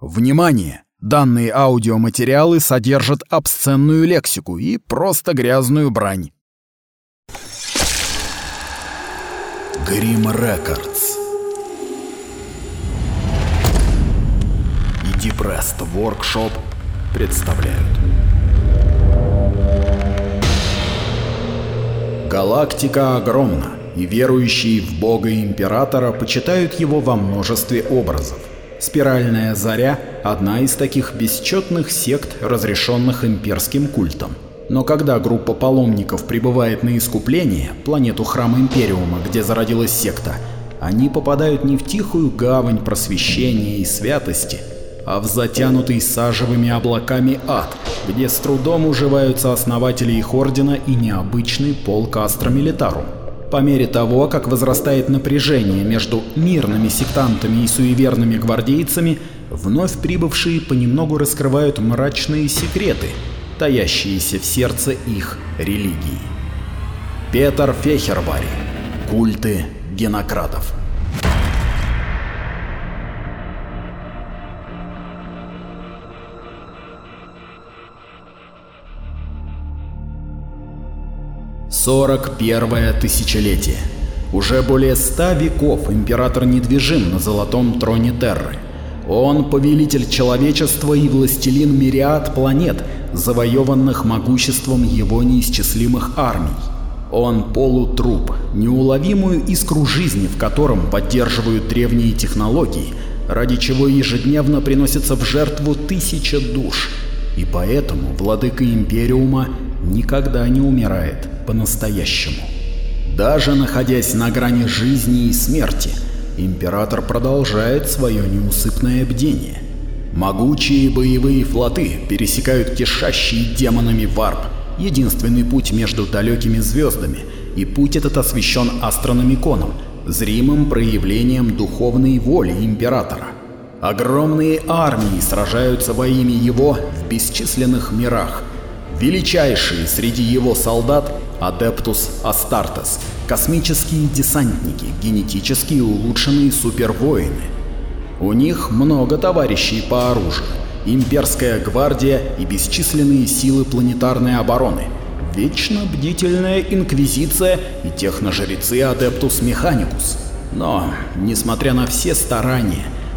Внимание! Данные аудиоматериалы содержат обсценную лексику и просто грязную брань. Грим Рекордс и Депрест Воркшоп представляют. Галактика огромна, и верующие в Бога Императора почитают его во множестве образов. Спиральная заря — одна из таких бесчетных сект, разрешенных имперским культом. Но когда группа паломников прибывает на искупление, планету Храма Империума, где зародилась секта, они попадают не в тихую гавань просвещения и святости, а в затянутый сажевыми облаками ад, где с трудом уживаются основатели их ордена и необычный полк Астра Милитарум. По мере того, как возрастает напряжение между мирными сектантами и суеверными гвардейцами, вновь прибывшие понемногу раскрывают мрачные секреты, таящиеся в сердце их религии. Петр Фехербари. Культы генократов. Сорок первое тысячелетие. Уже более ста веков император недвижим на золотом троне Терры. Он повелитель человечества и властелин мириад планет, завоеванных могуществом его неисчислимых армий. Он полутруп, неуловимую искру жизни, в котором поддерживают древние технологии, ради чего ежедневно приносятся в жертву тысяча душ. И поэтому владыка Империума никогда не умирает по-настоящему. Даже находясь на грани жизни и смерти, Император продолжает свое неусыпное бдение. Могучие боевые флоты пересекают кишащий демонами варп, единственный путь между далекими звездами, и путь этот освещен астрономиконом, зримым проявлением духовной воли Императора. Огромные армии сражаются во имя его в бесчисленных мирах. Величайшие среди его солдат — Адептус Астартес, космические десантники, генетически улучшенные супервоины. У них много товарищей по оружию, имперская гвардия и бесчисленные силы планетарной обороны, вечно бдительная инквизиция и техножрецы Адептус Механикус. Но, несмотря на все старания,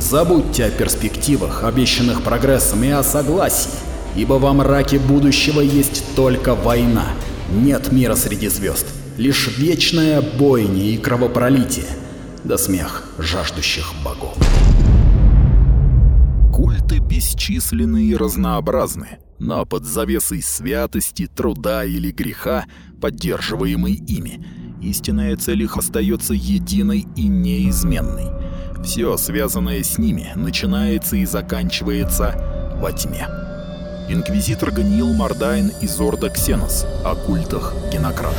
Забудьте о перспективах, обещанных прогрессом и о согласии, ибо во мраке будущего есть только война. Нет мира среди звезд, лишь вечная бойня и кровопролитие, да смех жаждущих богов. Культы бесчисленны и разнообразны, но под завесой святости, труда или греха, поддерживаемой ими, истинная цель их остается единой и неизменной. Все, связанное с ними, начинается и заканчивается во тьме. Инквизитор Ганиил Мардайн из Орда Ксенос о культах Генократа.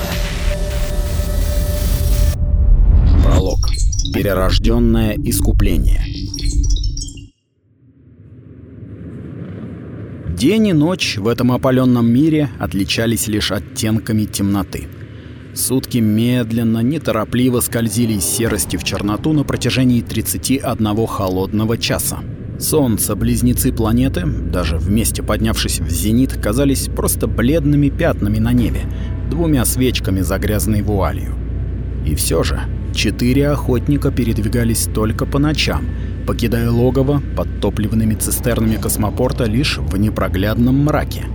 Пролог. Перерожденное искупление. День и ночь в этом опаленном мире отличались лишь оттенками темноты. Сутки медленно, неторопливо скользили из серости в черноту на протяжении 31 холодного часа. Солнце, близнецы планеты, даже вместе поднявшись в зенит, казались просто бледными пятнами на небе, двумя свечками за грязной вуалью. И все же, четыре охотника передвигались только по ночам, покидая логово под топливными цистернами космопорта лишь в непроглядном мраке.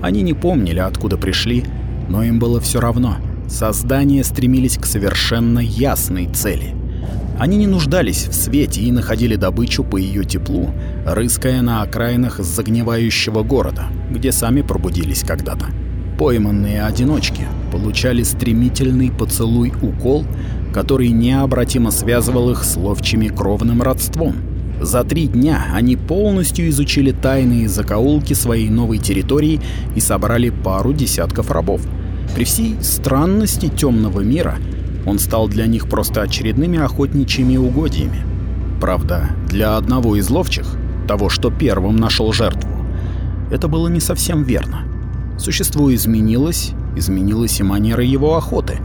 Они не помнили, откуда пришли, но им было все равно — Создания стремились к совершенно ясной цели. Они не нуждались в свете и находили добычу по ее теплу, рыская на окраинах загнивающего города, где сами пробудились когда-то. Пойманные одиночки получали стремительный поцелуй-укол, который необратимо связывал их с ловчими кровным родством. За три дня они полностью изучили тайные закоулки своей новой территории и собрали пару десятков рабов. При всей странности темного мира он стал для них просто очередными охотничьими угодьями. Правда, для одного из ловчих, того, что первым нашел жертву, это было не совсем верно. Существо изменилось, изменилась и манера его охоты.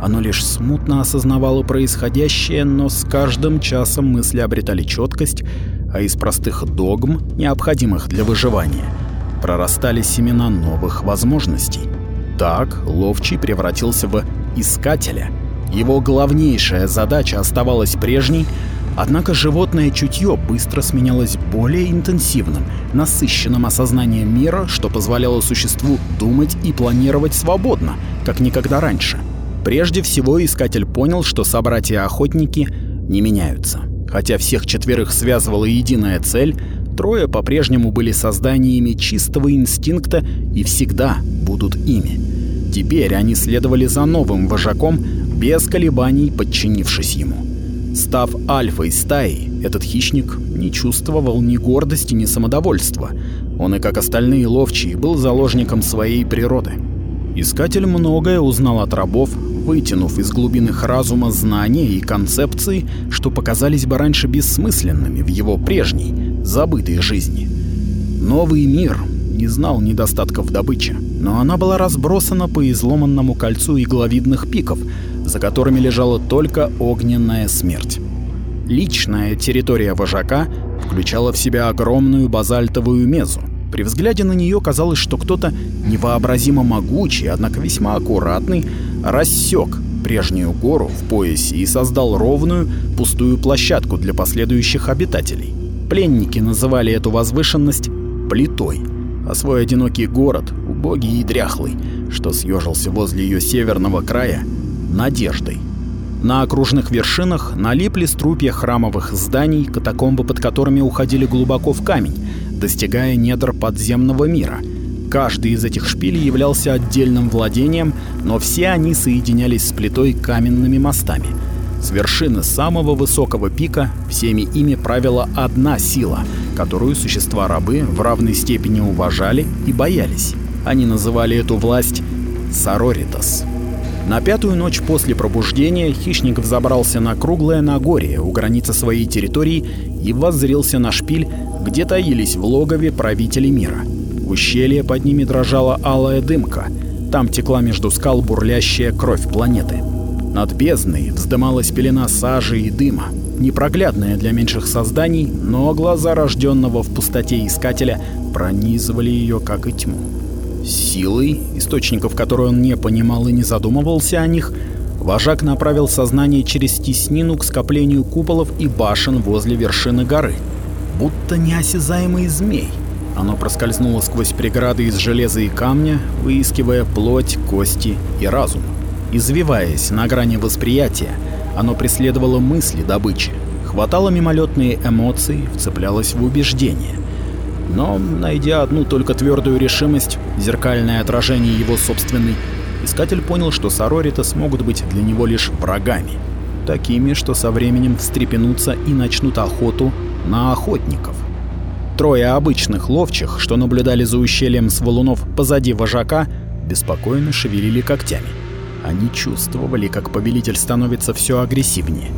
Оно лишь смутно осознавало происходящее, но с каждым часом мысли обретали четкость, а из простых догм, необходимых для выживания, прорастали семена новых возможностей. Так ловчий превратился в искателя. Его главнейшая задача оставалась прежней, однако животное чутье быстро сменялось более интенсивным, насыщенным осознанием мира, что позволяло существу думать и планировать свободно, как никогда раньше. Прежде всего искатель понял, что собратья-охотники не меняются. Хотя всех четверых связывала единая цель, трое по-прежнему были созданиями чистого инстинкта и всегда будут ими. Теперь они следовали за новым вожаком, без колебаний подчинившись ему. Став альфой стаи, этот хищник не чувствовал ни гордости, ни самодовольства. Он и как остальные ловчие был заложником своей природы. Искатель многое узнал от рабов, вытянув из глубин их разума знания и концепции, что показались бы раньше бессмысленными в его прежней, забытой жизни. Новый мир не знал недостатков добычи, но она была разбросана по изломанному кольцу игловидных пиков, за которыми лежала только огненная смерть. Личная территория вожака включала в себя огромную базальтовую мезу. При взгляде на нее казалось, что кто-то невообразимо могучий, однако весьма аккуратный, рассек прежнюю гору в поясе и создал ровную, пустую площадку для последующих обитателей. Пленники называли эту возвышенность плитой, а свой одинокий город, убогий и дряхлый, что съежился возле ее северного края, надеждой. На окружных вершинах налипли струпья храмовых зданий, катакомбы под которыми уходили глубоко в камень, достигая недр подземного мира. Каждый из этих шпилей являлся отдельным владением, но все они соединялись с плитой каменными мостами. С вершины самого высокого пика всеми ими правила одна сила, которую существа-рабы в равной степени уважали и боялись. Они называли эту власть Сароритас. На пятую ночь после пробуждения хищник взобрался на круглое Нагорье у границы своей территории и воззрился на шпиль, где таились в логове правители мира. ущелье под ними дрожала алая дымка. Там текла между скал бурлящая кровь планеты. Над бездной вздымалась пелена сажи и дыма, непроглядная для меньших созданий, но глаза рожденного в пустоте искателя пронизывали ее как и тьму. Силой, источников которой он не понимал и не задумывался о них, вожак направил сознание через теснину к скоплению куполов и башен возле вершины горы. Будто неосязаемый змей. Оно проскользнуло сквозь преграды из железа и камня, выискивая плоть, кости и разум. Извиваясь на грани восприятия, оно преследовало мысли добычи, хватало мимолетные эмоции, вцеплялось в убеждения. Но, найдя одну только твердую решимость, зеркальное отражение его собственной, искатель понял, что Сорорита смогут быть для него лишь врагами. Такими, что со временем встрепенутся и начнут охоту на охотников. Трое обычных ловчих, что наблюдали за ущельем с валунов позади вожака, беспокойно шевелили когтями. Они чувствовали, как повелитель становится все агрессивнее.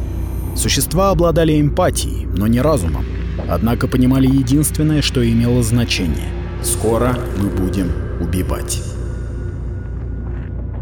Существа обладали эмпатией, но не разумом однако понимали единственное, что имело значение. Скоро мы будем убивать.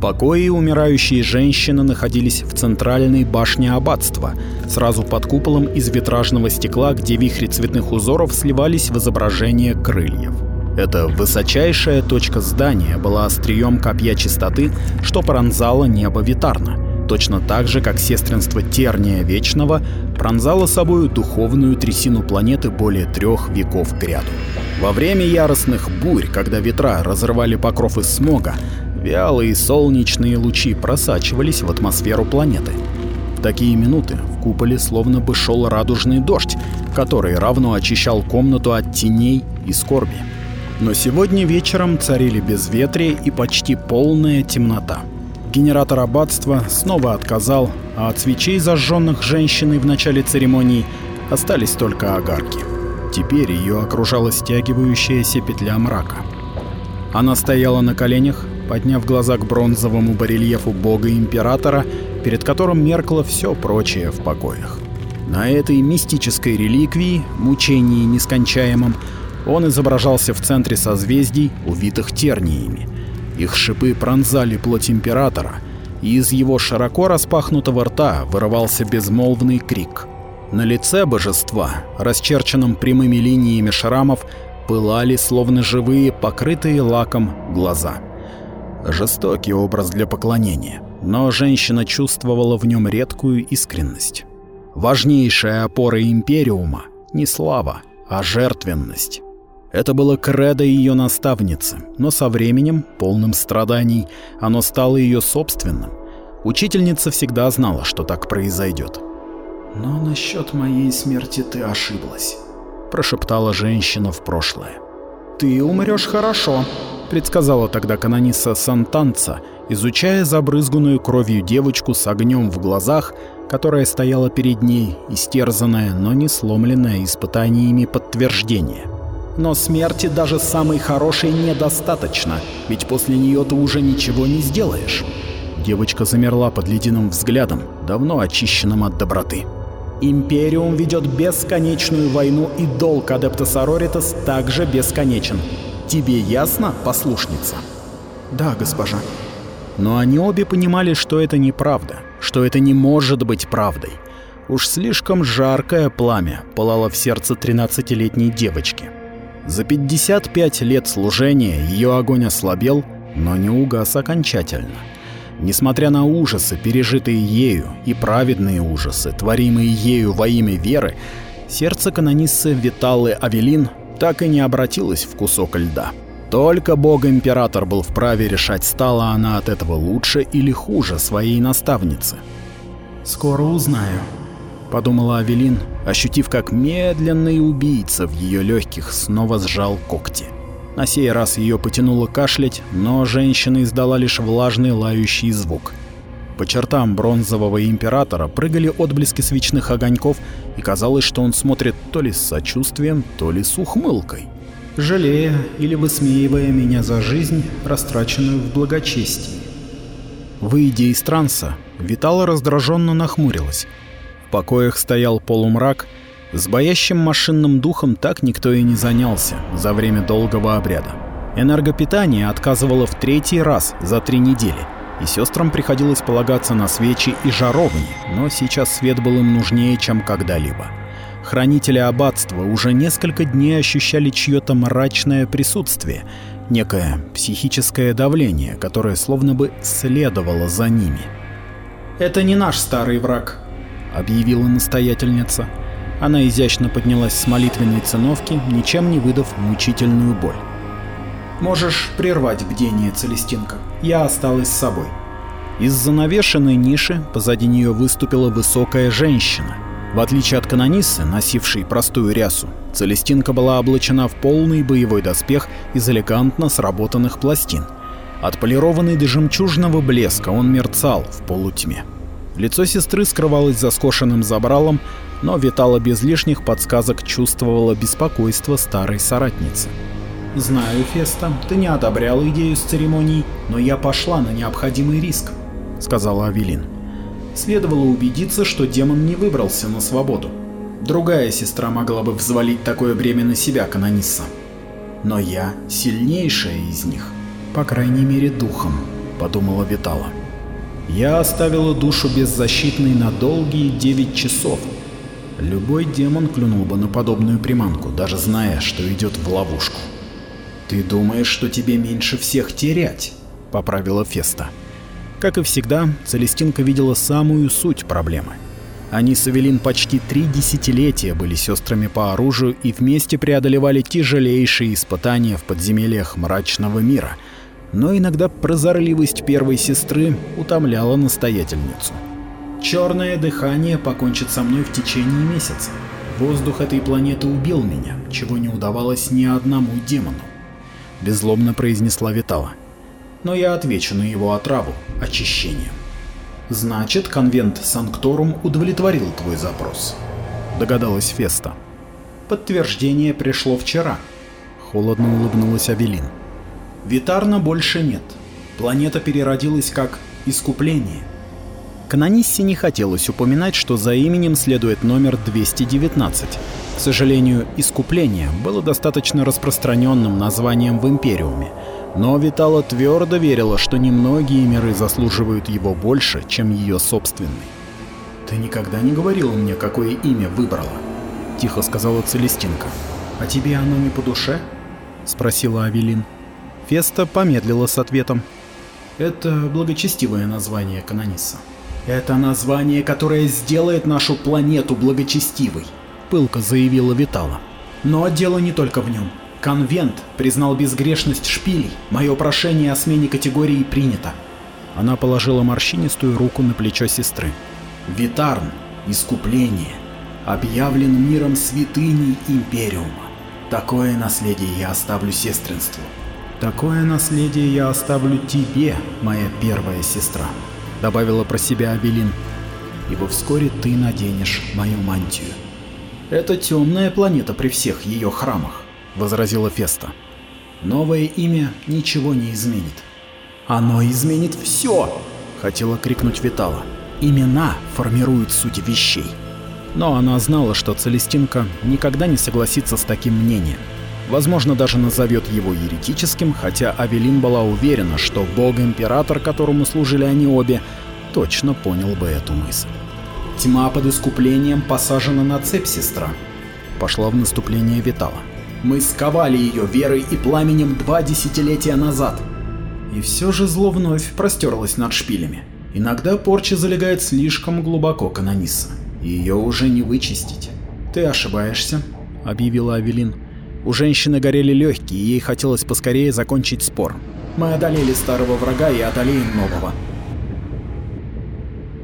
Покои умирающей женщины находились в центральной башне аббатства, сразу под куполом из витражного стекла, где вихри цветных узоров сливались в изображение крыльев. Эта высочайшая точка здания была острием копья чистоты, что пронзало небо витарно точно так же, как сестринство Терния Вечного пронзало собою духовную трясину планеты более трех веков кряду. Во время яростных бурь, когда ветра разрывали покров из смога, вялые солнечные лучи просачивались в атмосферу планеты. В такие минуты в куполе словно бы шел радужный дождь, который равно очищал комнату от теней и скорби. Но сегодня вечером царили безветрие и почти полная темнота. Генератор аббатства снова отказал, а от свечей, зажженных женщиной в начале церемонии, Остались только огарки. Теперь ее окружала стягивающаяся петля мрака. Она стояла на коленях, подняв глаза к бронзовому барельефу бога-императора, перед которым меркло все прочее в покоях. На этой мистической реликвии, мучении нескончаемом, он изображался в центре созвездий, увитых терниями. Их шипы пронзали плоть императора, и из его широко распахнутого рта вырывался безмолвный крик. На лице божества, расчерченном прямыми линиями шрамов, пылали, словно живые, покрытые лаком, глаза. Жестокий образ для поклонения, но женщина чувствовала в нем редкую искренность. Важнейшая опора Империума — не слава, а жертвенность. Это было кредо ее наставницы, но со временем, полным страданий, оно стало ее собственным. Учительница всегда знала, что так произойдет. «Но насчет моей смерти ты ошиблась», — прошептала женщина в прошлое. «Ты умрешь хорошо», — предсказала тогда канониса Сантанца, изучая забрызганную кровью девочку с огнем в глазах, которая стояла перед ней, истерзанная, но не сломленная испытаниями подтверждения. Но смерти даже самой хорошей недостаточно, ведь после нее ты уже ничего не сделаешь. Девочка замерла под ледяным взглядом, давно очищенным от доброты. Империум ведет бесконечную войну, и долг Адептас Ароритас также бесконечен. Тебе ясно, послушница? Да, госпожа. Но они обе понимали, что это неправда, что это не может быть правдой. Уж слишком жаркое пламя пылало в сердце 13-летней девочки. За 55 лет служения ее огонь ослабел, но не угас окончательно. Несмотря на ужасы, пережитые ею, и праведные ужасы, творимые ею во имя веры, сердце канониссы Виталы Авелин так и не обратилось в кусок льда. Только бог-император был вправе решать, стала она от этого лучше или хуже своей наставницы. «Скоро узнаю», — подумала Авелин, ощутив, как медленный убийца в ее легких снова сжал когти. На сей раз ее потянуло кашлять, но женщина издала лишь влажный лающий звук. По чертам бронзового императора прыгали отблески свечных огоньков, и казалось, что он смотрит то ли с сочувствием, то ли с ухмылкой. «Жалея или высмеивая меня за жизнь, растраченную в благочестии». Выйдя из транса, Витала раздраженно нахмурилась. В покоях стоял полумрак, с боящим машинным духом так никто и не занялся за время долгого обряда. Энергопитание отказывало в третий раз за три недели, и сестрам приходилось полагаться на свечи и жаровни, но сейчас свет был им нужнее, чем когда-либо. Хранители аббатства уже несколько дней ощущали чье-то мрачное присутствие, некое психическое давление, которое словно бы следовало за ними. «Это не наш старый враг», объявила настоятельница. Она изящно поднялась с молитвенной циновки, ничем не выдав мучительную боль. «Можешь прервать бдение, Целестинка. Я осталась с собой». Из занавешенной ниши позади нее выступила высокая женщина. В отличие от канониссы, носившей простую рясу, Целестинка была облачена в полный боевой доспех из элегантно сработанных пластин. Отполированный до жемчужного блеска он мерцал в полутьме. Лицо сестры скрывалось за скошенным забралом, но витала без лишних подсказок чувствовала беспокойство старой соратницы. «Знаю, Феста, ты не одобрял идею с церемонией, но я пошла на необходимый риск», — сказала Авелин. Следовало убедиться, что демон не выбрался на свободу. Другая сестра могла бы взвалить такое бремя на себя, канонисса. Но я сильнейшая из них, по крайней мере духом, подумала Витала. Я оставила душу беззащитной на долгие девять часов. Любой демон клюнул бы на подобную приманку, даже зная, что идет в ловушку. «Ты думаешь, что тебе меньше всех терять?» — поправила Феста. Как и всегда, Целестинка видела самую суть проблемы. Они с Эвелин почти три десятилетия были сестрами по оружию и вместе преодолевали тяжелейшие испытания в подземельях мрачного мира — но иногда прозорливость первой сестры утомляла настоятельницу. Черное дыхание покончит со мной в течение месяца. Воздух этой планеты убил меня, чего не удавалось ни одному демону. Беззлобно произнесла Витала. Но я отвечу на его отраву очищением. Значит, конвент Санкторум удовлетворил твой запрос. догадалась Феста. Подтверждение пришло вчера. Холодно улыбнулась Авелин. Витарна больше нет. Планета переродилась как искупление. Канониссе не хотелось упоминать, что за именем следует номер 219. К сожалению, «Искупление» было достаточно распространенным названием в Империуме, но Витала твердо верила, что немногие миры заслуживают его больше, чем ее собственный. «Ты никогда не говорила мне, какое имя выбрала?» — тихо сказала Целестинка. «А тебе оно не по душе?» — спросила Авелин. Феста помедлила с ответом. «Это благочестивое название Канониса. Это название, которое сделает нашу планету благочестивой», — пылко заявила Витала. «Но дело не только в нем. Конвент признал безгрешность шпилей. Мое прошение о смене категории принято». Она положила морщинистую руку на плечо сестры. Витарн, искупление, объявлен миром святыней Империума. Такое наследие я оставлю сестринству. Такое наследие я оставлю тебе, моя первая сестра, добавила про себя Абелин. Ибо вскоре ты наденешь мою мантию. Это темная планета при всех ее храмах, возразила Феста. Новое имя ничего не изменит. Оно изменит все, хотела крикнуть Витала. Имена формируют суть вещей. Но она знала, что Целестинка никогда не согласится с таким мнением. Возможно, даже назовет его еретическим, хотя Авелин была уверена, что бог-император, которому служили они обе, точно понял бы эту мысль. «Тьма под искуплением посажена на цепь, сестра», — пошла в наступление Витала. «Мы сковали ее верой и пламенем два десятилетия назад». И все же зло вновь простерлось над шпилями. Иногда порча залегает слишком глубоко, Канониса. Ее уже не вычистить. Ты ошибаешься, объявила Авелин. У женщины горели легкие, и ей хотелось поскорее закончить спор. Мы одолели старого врага и одолеем нового.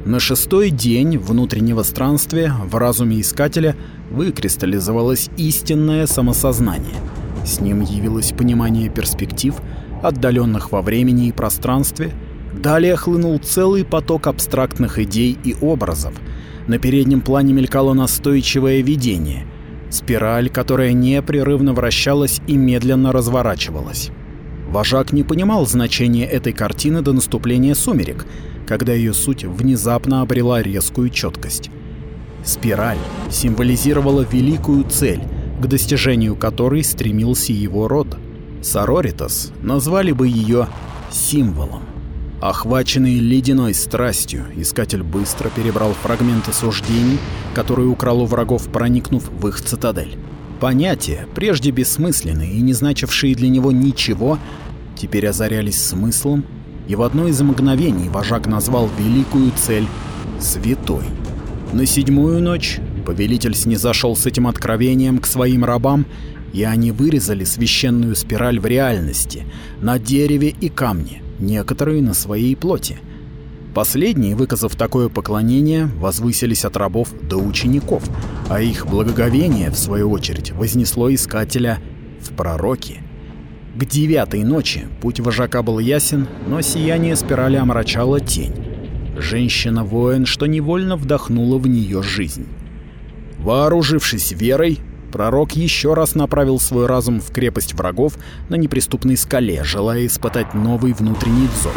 На шестой день внутреннего странствия в разуме искателя выкристаллизовалось истинное самосознание. С ним явилось понимание перспектив, отдаленных во времени и пространстве, Далее хлынул целый поток абстрактных идей и образов. На переднем плане мелькало настойчивое видение. Спираль, которая непрерывно вращалась и медленно разворачивалась. Вожак не понимал значения этой картины до наступления сумерек, когда ее суть внезапно обрела резкую четкость. Спираль символизировала великую цель, к достижению которой стремился его род. Сороритас назвали бы ее символом. Охваченный ледяной страстью, искатель быстро перебрал фрагменты суждений, которые украл у врагов, проникнув в их цитадель. Понятия, прежде бессмысленные и не значившие для него ничего, теперь озарялись смыслом, и в одно из мгновений вожак назвал великую цель «святой». На седьмую ночь повелитель снизошел с этим откровением к своим рабам, и они вырезали священную спираль в реальности, на дереве и камне некоторые на своей плоти. Последние, выказав такое поклонение, возвысились от рабов до учеников, а их благоговение, в свою очередь, вознесло искателя в пророки. К девятой ночи путь вожака был ясен, но сияние спирали омрачало тень. Женщина-воин, что невольно вдохнула в нее жизнь. Вооружившись верой, Пророк еще раз направил свой разум в крепость врагов на неприступной скале, желая испытать новый внутренний взор.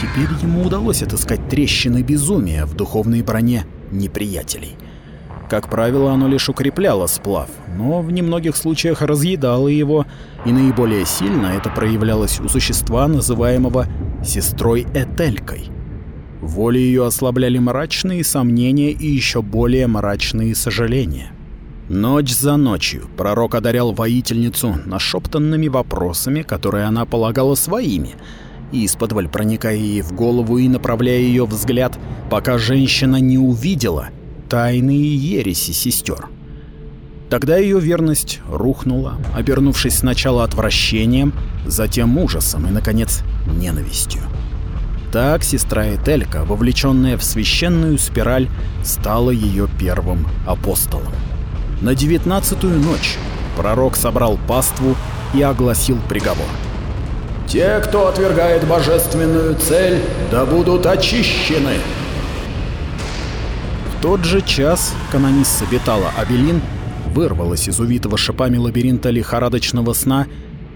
Теперь ему удалось отыскать трещины безумия в духовной броне неприятелей. Как правило, оно лишь укрепляло сплав, но в немногих случаях разъедало его, и наиболее сильно это проявлялось у существа, называемого сестрой Этелькой. Воли ее ослабляли мрачные сомнения и еще более мрачные сожаления. Ночь за ночью пророк одарял воительницу нашептанными вопросами, которые она полагала своими, и исподволь проникая ей в голову и направляя ее взгляд, пока женщина не увидела тайные ереси сестер. Тогда ее верность рухнула, обернувшись сначала отвращением, затем ужасом и, наконец, ненавистью. Так сестра Этелька, вовлеченная в священную спираль, стала ее первым апостолом. На девятнадцатую ночь пророк собрал паству и огласил приговор. «Те, кто отвергает божественную цель, да будут очищены!» В тот же час канонисса Витала Авелин вырвалась из увитого шипами лабиринта лихорадочного сна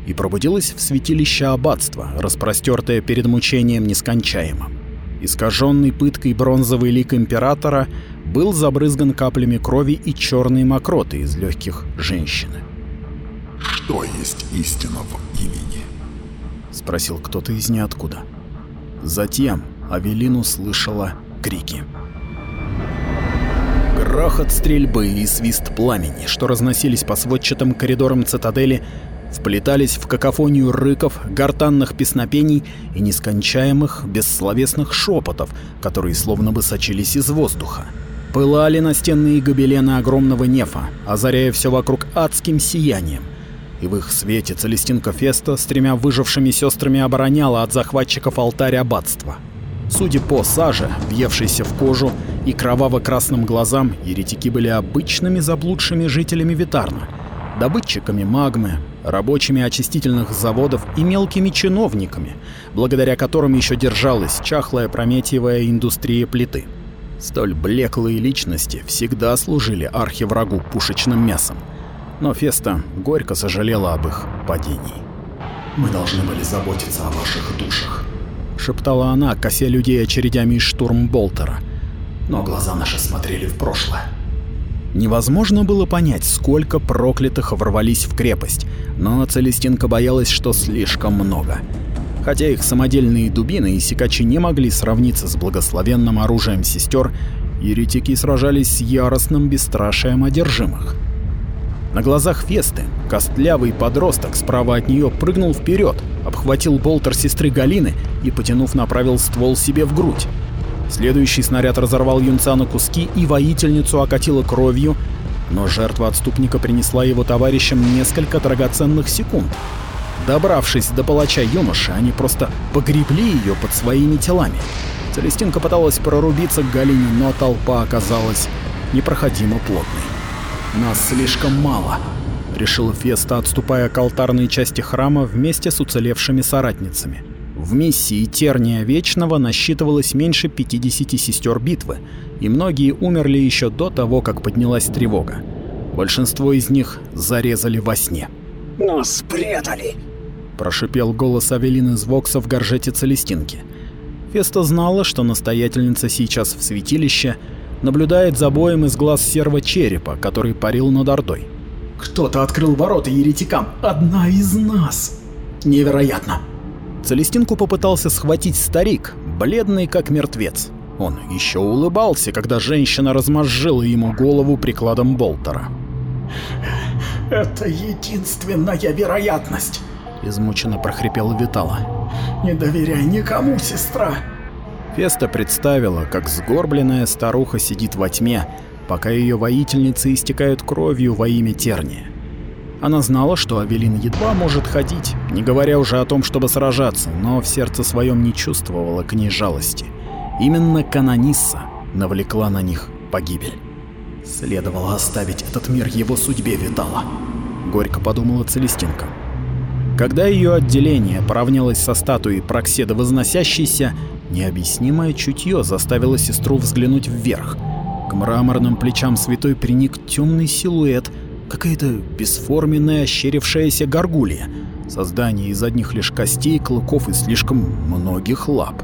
и пробудилась в святилище аббатства, распростертое перед мучением нескончаемым. Искаженный пыткой бронзовый лик императора был забрызган каплями крови и черной мокроты из легких женщины. «Что есть истина в имени?» — спросил кто-то из ниоткуда. Затем Авелин услышала крики. Грохот стрельбы и свист пламени, что разносились по сводчатым коридорам цитадели, вплетались в какофонию рыков, гортанных песнопений и нескончаемых бессловесных шепотов, которые словно бы сочились из воздуха. Пылали настенные гобелены огромного нефа, озаряя все вокруг адским сиянием. И в их свете Целестинка Феста с тремя выжившими сестрами обороняла от захватчиков алтарь аббатства. Судя по саже, въевшейся в кожу, и кроваво-красным глазам, еретики были обычными заблудшими жителями Витарна, добытчиками магмы, рабочими очистительных заводов и мелкими чиновниками, благодаря которым еще держалась чахлая прометьевая индустрия плиты. Столь блеклые личности всегда служили архиврагу пушечным мясом. Но Феста горько сожалела об их падении. «Мы должны были заботиться о ваших душах», — шептала она, кося людей очередями из штурмболтера. «Но глаза наши смотрели в прошлое. Невозможно было понять, сколько проклятых ворвались в крепость, но Целестинка боялась, что слишком много. Хотя их самодельные дубины и секачи не могли сравниться с благословенным оружием сестер, еретики сражались с яростным бесстрашием одержимых. На глазах Фесты костлявый подросток справа от нее прыгнул вперед, обхватил болтер сестры Галины и, потянув, направил ствол себе в грудь. Следующий снаряд разорвал юнца на куски и воительницу окатило кровью, но жертва отступника принесла его товарищам несколько драгоценных секунд. Добравшись до палача юноши, они просто погребли ее под своими телами. Целестинка пыталась прорубиться к Галине, но толпа оказалась непроходимо плотной. «Нас слишком мало», — решил Феста, отступая к алтарной части храма вместе с уцелевшими соратницами. В миссии Терния Вечного насчитывалось меньше 50 сестер битвы, и многие умерли еще до того, как поднялась тревога. Большинство из них зарезали во сне. «Нас предали!» – прошипел голос Авелины из Вокса в горжете Целестинки. Феста знала, что настоятельница сейчас в святилище наблюдает за боем из глаз серого черепа, который парил над Ордой. «Кто-то открыл ворота еретикам! Одна из нас!» «Невероятно!» Целестинку попытался схватить старик, бледный как мертвец. Он еще улыбался, когда женщина размозжила ему голову прикладом болтера. «Это единственная вероятность!» — измученно прохрипела Витала. «Не доверяй никому, сестра!» Феста представила, как сгорбленная старуха сидит во тьме, пока ее воительницы истекают кровью во имя Терния. Она знала, что Авелин едва может ходить, не говоря уже о том, чтобы сражаться, но в сердце своем не чувствовала к ней жалости. Именно Канонисса навлекла на них погибель. Следовало оставить этот мир его судьбе Витала. Горько подумала Целестинка. Когда ее отделение поравнялось со статуей Прокседа Возносящейся, необъяснимое чутье заставило сестру взглянуть вверх. К мраморным плечам святой приник темный силуэт, Какая-то бесформенная ощерившаяся горгулья. Создание из одних лишь костей, клыков и слишком многих лап.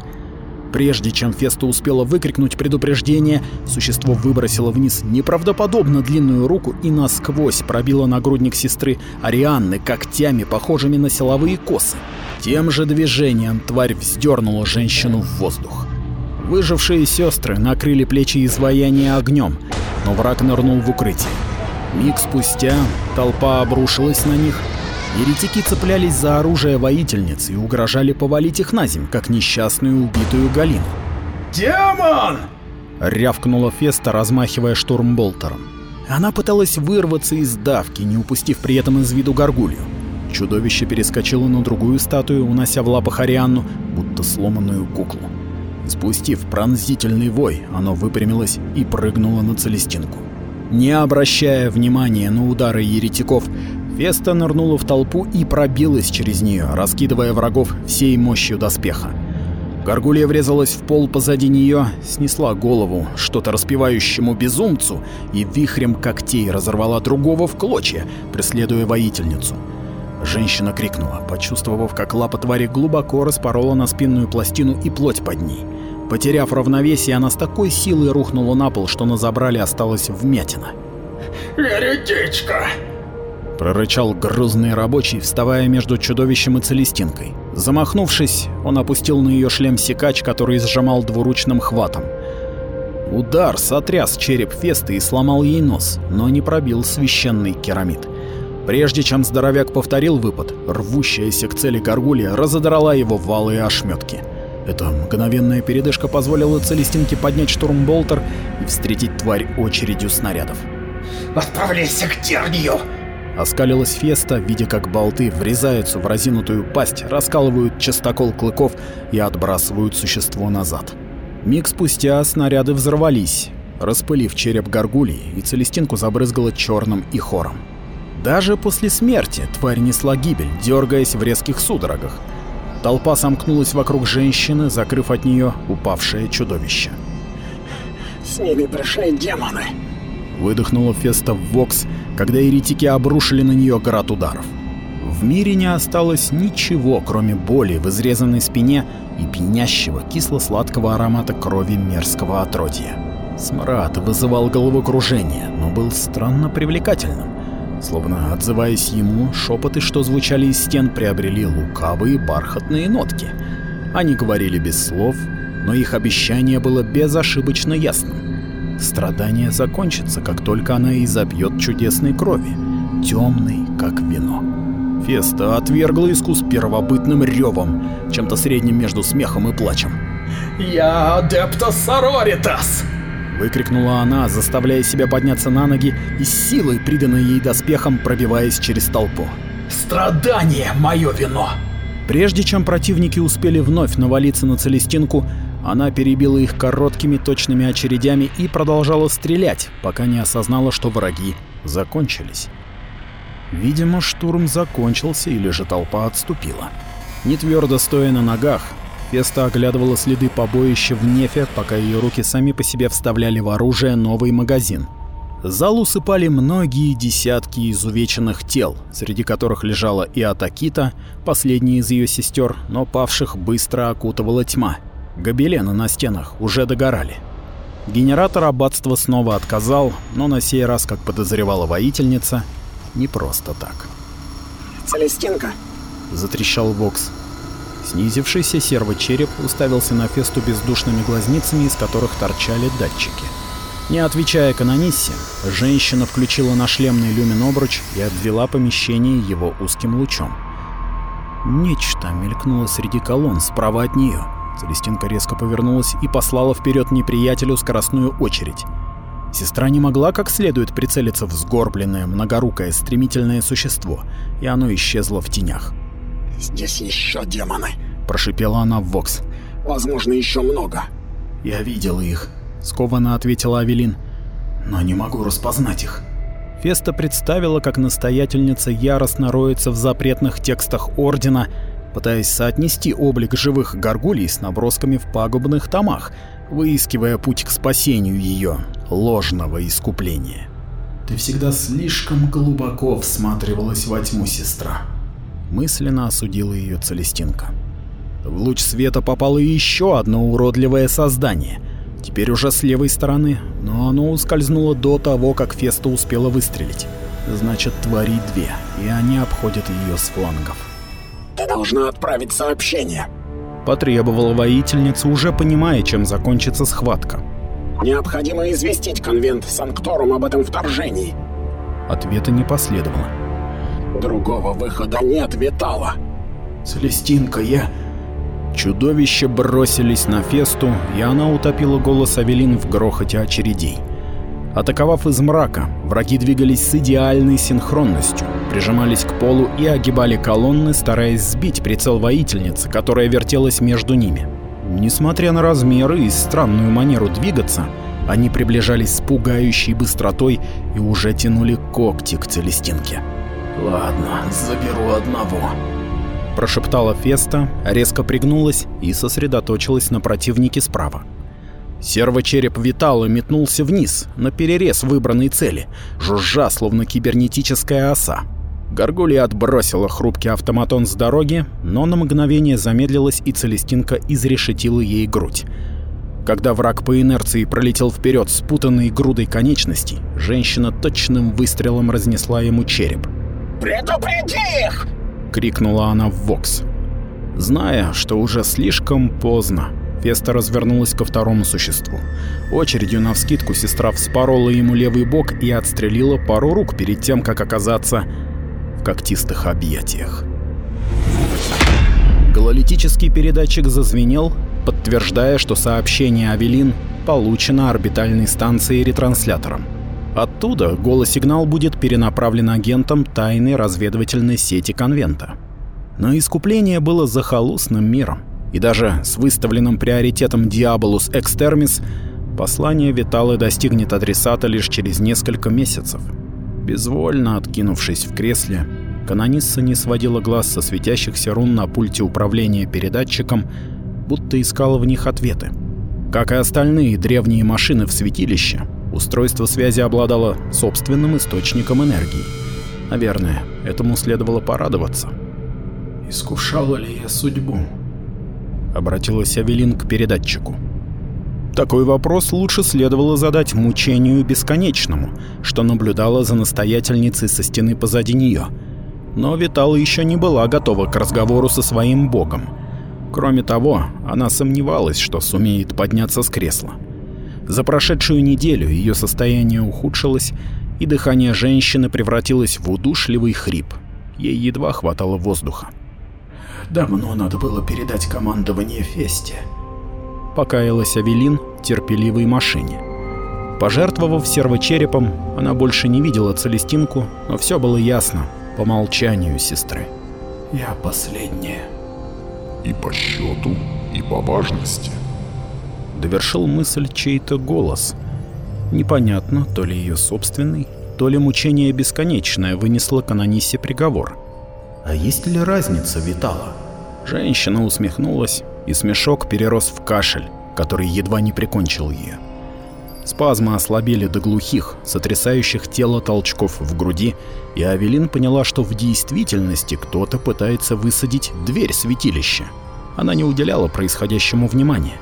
Прежде чем Феста успела выкрикнуть предупреждение, существо выбросило вниз неправдоподобно длинную руку и насквозь пробило нагрудник сестры Арианны когтями, похожими на силовые косы. Тем же движением тварь вздернула женщину в воздух. Выжившие сестры накрыли плечи изваяния огнем, но враг нырнул в укрытие. Миг спустя толпа обрушилась на них. Еретики цеплялись за оружие воительниц и угрожали повалить их на земь, как несчастную убитую Галину. «Демон!» — рявкнула Феста, размахивая штурмболтером. Она пыталась вырваться из давки, не упустив при этом из виду горгулью. Чудовище перескочило на другую статую, унося в лапах Арианну, будто сломанную куклу. Спустив пронзительный вой, оно выпрямилось и прыгнуло на Целестинку. Не обращая внимания на удары еретиков, Феста нырнула в толпу и пробилась через нее, раскидывая врагов всей мощью доспеха. Гаргулья врезалась в пол позади нее, снесла голову что-то распевающему безумцу и вихрем когтей разорвала другого в клочья, преследуя воительницу. Женщина крикнула, почувствовав, как лапа твари глубоко распорола на спинную пластину и плоть под ней. Потеряв равновесие, она с такой силой рухнула на пол, что на забрале осталась вмятина. «Еретичка!» Прорычал грузный рабочий, вставая между чудовищем и целестинкой. Замахнувшись, он опустил на ее шлем секач, который сжимал двуручным хватом. Удар сотряс череп Фесты и сломал ей нос, но не пробил священный керамид. Прежде чем здоровяк повторил выпад, рвущаяся к цели горгулья разодрала его в валые ошметки. Эта мгновенная передышка позволила Целестинке поднять штурмболтер и встретить тварь очередью снарядов. «Отправляйся к тернию!» Оскалилась Феста, видя, как болты врезаются в разинутую пасть, раскалывают частокол клыков и отбрасывают существо назад. Миг спустя снаряды взорвались, распылив череп горгулии, и Целестинку забрызгало черным и хором. Даже после смерти тварь несла гибель, дергаясь в резких судорогах. Толпа сомкнулась вокруг женщины, закрыв от нее упавшее чудовище. «С ними пришли демоны!» Выдохнула Феста в Вокс, когда еретики обрушили на нее град ударов. В мире не осталось ничего, кроме боли в изрезанной спине и пьянящего кисло-сладкого аромата крови мерзкого отродья. Смрад вызывал головокружение, но был странно привлекательным. Словно отзываясь ему, шепоты, что звучали из стен, приобрели лукавые бархатные нотки. Они говорили без слов, но их обещание было безошибочно ясным. Страдание закончится, как только она изобьет чудесной крови, темной, как вино. Феста отвергла искус первобытным ревом, чем-то средним между смехом и плачем. «Я адептас сороритас!» Выкрикнула она, заставляя себя подняться на ноги и с силой, приданной ей доспехом, пробиваясь через толпу. «Страдание — мое вино!» Прежде чем противники успели вновь навалиться на Целестинку, она перебила их короткими точными очередями и продолжала стрелять, пока не осознала, что враги закончились. Видимо, штурм закончился или же толпа отступила. Не твердо стоя на ногах, Феста оглядывала следы побоища в нефе, пока ее руки сами по себе вставляли в оружие новый магазин. Зал усыпали многие десятки изувеченных тел, среди которых лежала и Атакита, последняя из ее сестер, но павших быстро окутывала тьма. Гобелены на стенах уже догорали. Генератор аббатства снова отказал, но на сей раз, как подозревала воительница, не просто так. «Целестинка!» — затрещал Вокс. Снизившийся сервочереп уставился на Фесту бездушными глазницами, из которых торчали датчики. Не отвечая канониссе, женщина включила на шлемный люмин-обруч и обвела помещение его узким лучом. Нечто мелькнуло среди колонн справа от нее. Целестинка резко повернулась и послала вперед неприятелю скоростную очередь. Сестра не могла как следует прицелиться в сгорбленное, многорукое, стремительное существо, и оно исчезло в тенях. «Здесь еще демоны!» – прошипела она в Вокс. «Возможно, еще много!» «Я видела их», – скованно ответила Авелин. «Но не могу распознать их». Феста представила, как настоятельница яростно роется в запретных текстах Ордена, пытаясь соотнести облик живых горгулей с набросками в пагубных томах, выискивая путь к спасению ее ложного искупления. «Ты всегда слишком глубоко всматривалась во тьму, сестра», — мысленно осудила ее Целестинка. В луч света попало еще одно уродливое создание, теперь уже с левой стороны, но оно ускользнуло до того, как Феста успела выстрелить. Значит, твари две, и они обходят ее с флангов. «Ты должна отправить сообщение», Потребовала воительница, уже понимая, чем закончится схватка. «Необходимо известить конвент Санкторум об этом вторжении». Ответа не последовало. «Другого выхода нет, Витала». «Целестинка, я...» Чудовища бросились на Фесту, и она утопила голос Авелин в грохоте очередей. Атаковав из мрака, враги двигались с идеальной синхронностью, прижимались к полу и огибали колонны, стараясь сбить прицел воительницы, которая вертелась между ними. Несмотря на размеры и странную манеру двигаться, они приближались с пугающей быстротой и уже тянули когти к Целестинке. «Ладно, заберу одного», прошептала Феста, резко пригнулась и сосредоточилась на противнике справа. Сервочереп Витала метнулся вниз, на перерез выбранной цели, жужжа, словно кибернетическая оса. Горгулья отбросила хрупкий автоматон с дороги, но на мгновение замедлилась и Целестинка изрешетила ей грудь. Когда враг по инерции пролетел вперед спутанной грудой конечностей, женщина точным выстрелом разнесла ему череп. «Предупреди их!» — крикнула она в Вокс. Зная, что уже слишком поздно, Феста развернулась ко второму существу. Очередью навскидку сестра вспорола ему левый бок и отстрелила пару рук перед тем, как оказаться в когтистых объятиях. Гололитический передатчик зазвенел, подтверждая, что сообщение Авелин получено орбитальной станцией ретранслятором. Оттуда голосигнал будет перенаправлен агентам тайной разведывательной сети конвента. Но искупление было захолустным миром, и даже с выставленным приоритетом Diabolus Extermis послание Виталы достигнет адресата лишь через несколько месяцев. Безвольно откинувшись в кресле, канонисса не сводила глаз со светящихся рун на пульте управления передатчиком, будто искала в них ответы. Как и остальные древние машины в святилище, устройство связи обладало собственным источником энергии. Наверное, этому следовало порадоваться. «Искушала ли я судьбу?» — обратилась Авелин к передатчику. Такой вопрос лучше следовало задать мучению бесконечному, что наблюдала за настоятельницей со стены позади нее. Но Витала еще не была готова к разговору со своим богом. Кроме того, она сомневалась, что сумеет подняться с кресла. За прошедшую неделю ее состояние ухудшилось, и дыхание женщины превратилось в удушливый хрип. Ей едва хватало воздуха. Давно надо было передать командование Фесте. Покаялась Авелин терпеливой машине. Пожертвовав сервочерепом, она больше не видела Целестинку, но все было ясно по молчанию сестры. Я последняя. И по счету, и по важности. Довершил мысль чей-то голос. Непонятно, то ли ее собственный, то ли мучение бесконечное вынесло канонисе приговор. А есть ли разница, Витала? Женщина усмехнулась, и смешок перерос в кашель, который едва не прикончил ее. Спазмы ослабели до глухих, сотрясающих тело толчков в груди, и Авелин поняла, что в действительности кто-то пытается высадить дверь святилища. Она не уделяла происходящему внимания.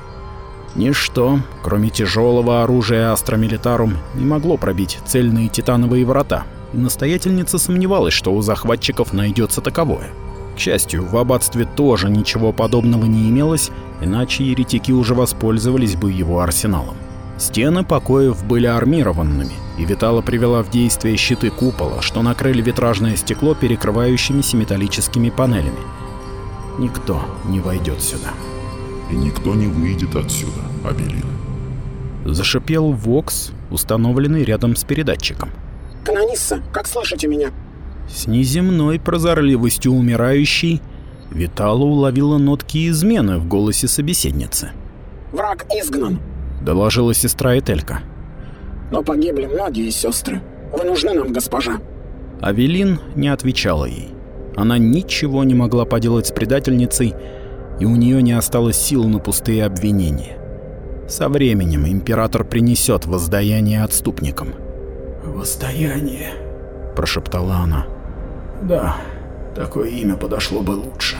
Ничто, кроме тяжелого оружия Астра Милитарум, не могло пробить цельные титановые врата, и настоятельница сомневалась, что у захватчиков найдется таковое. К счастью, в аббатстве тоже ничего подобного не имелось, иначе еретики уже воспользовались бы его арсеналом. Стены покоев были армированными, и Витала привела в действие щиты купола, что накрыли витражное стекло перекрывающимися металлическими панелями. Никто не войдет сюда. И никто не выйдет отсюда, Абелин. Зашипел Вокс, установленный рядом с передатчиком. «Канонисса, как слышите меня?» С неземной прозорливостью умирающей Витала уловила нотки измены в голосе собеседницы. «Враг изгнан», — доложила сестра Этелька. «Но погибли многие сестры. Вы нужны нам, госпожа». Авелин не отвечала ей. Она ничего не могла поделать с предательницей, и у нее не осталось сил на пустые обвинения. Со временем император принесет воздаяние отступникам. «Воздаяние», — прошептала она. «Да, такое имя подошло бы лучше».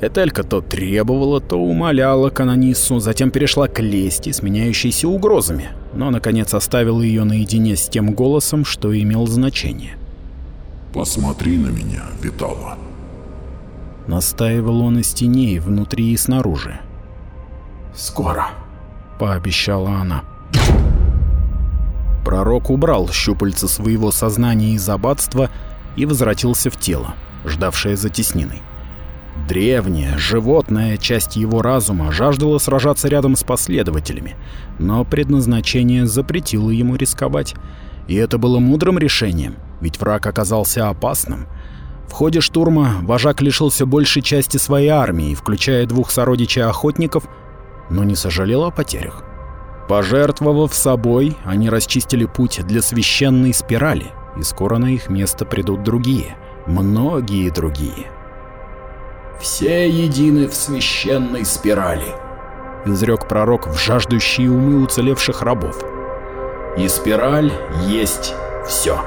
Этелька то требовала, то умоляла канонису, затем перешла к лести, сменяющейся угрозами, но, наконец, оставила ее наедине с тем голосом, что имел значение. «Посмотри на меня, Витала». Настаивал он и стене, и внутри, и снаружи. «Скоро», — пообещала она. Пророк убрал щупальца своего сознания из аббатства и возвратился в тело, ждавшее за тесниной. Древняя, животная часть его разума жаждала сражаться рядом с последователями, но предназначение запретило ему рисковать. И это было мудрым решением, ведь враг оказался опасным. В ходе штурма вожак лишился большей части своей армии, включая двух сородичей охотников, но не сожалел о потерях. Пожертвовав собой, они расчистили путь для священной спирали, и скоро на их место придут другие, многие другие. все едины в священной спирали», — изрек пророк в жаждущие умы уцелевших рабов. «И спираль есть все».